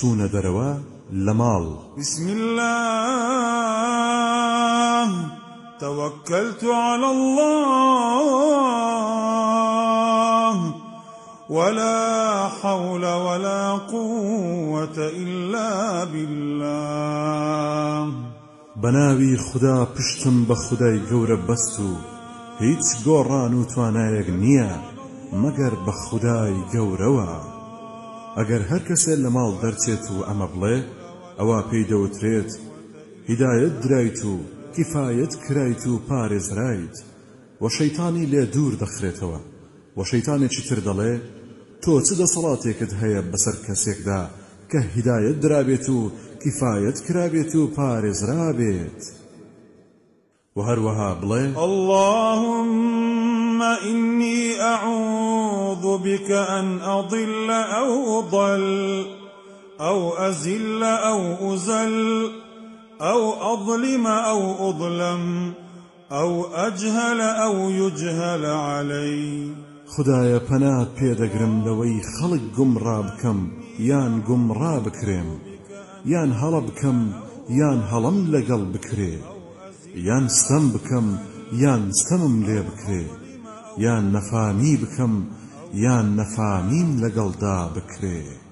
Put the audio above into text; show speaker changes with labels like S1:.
S1: چوونە دەرەوە لە ماڵ
S2: بسم الله. توكلت على الله. ولا حول ولا قوة إلا بالله.
S1: بەناوی خدا پشتم بە خدای گەورە بەست و هیچ گۆڕان و توانایەک نییە مەگەر بە گەورەوە ئەگەر هەر کەسێ لە ماڵ دەرچێت و ئەمە بڵێ ئەوە پێی دەوترێت هیدایەت درایت و کیفایەت کرایت و پارێزرایت. و شەیتانی لێ دوور دەخرێتەوە. و شەیتانێکی تر دەڵێ؟ تۆ چ دەسەڵاتێکت هەیە بەسەر کەسێکدا کە هیدایەت درابێت و کیفایەت کرابێت و پارێزرابێت؟ و هەروەها بڵێ
S2: اللهم إني أعوذ بك أن أضل أو أضل أو أزل أو أزل أو أظلم أو أظلم أو أجهل أو يجهل علي.
S1: خدایە پەنات پێدەگرم لەوەی خەڵک گومڕا بکەم یان گومڕا بکرێم یان هەڵە بکەم یان هەڵم لەگەڵ بکرێ. یان ستەم بکەم یان ستەمم لێ بکرێ. یان نەفامی بکەم یان نەفامیم لەگەڵدا بکرێ.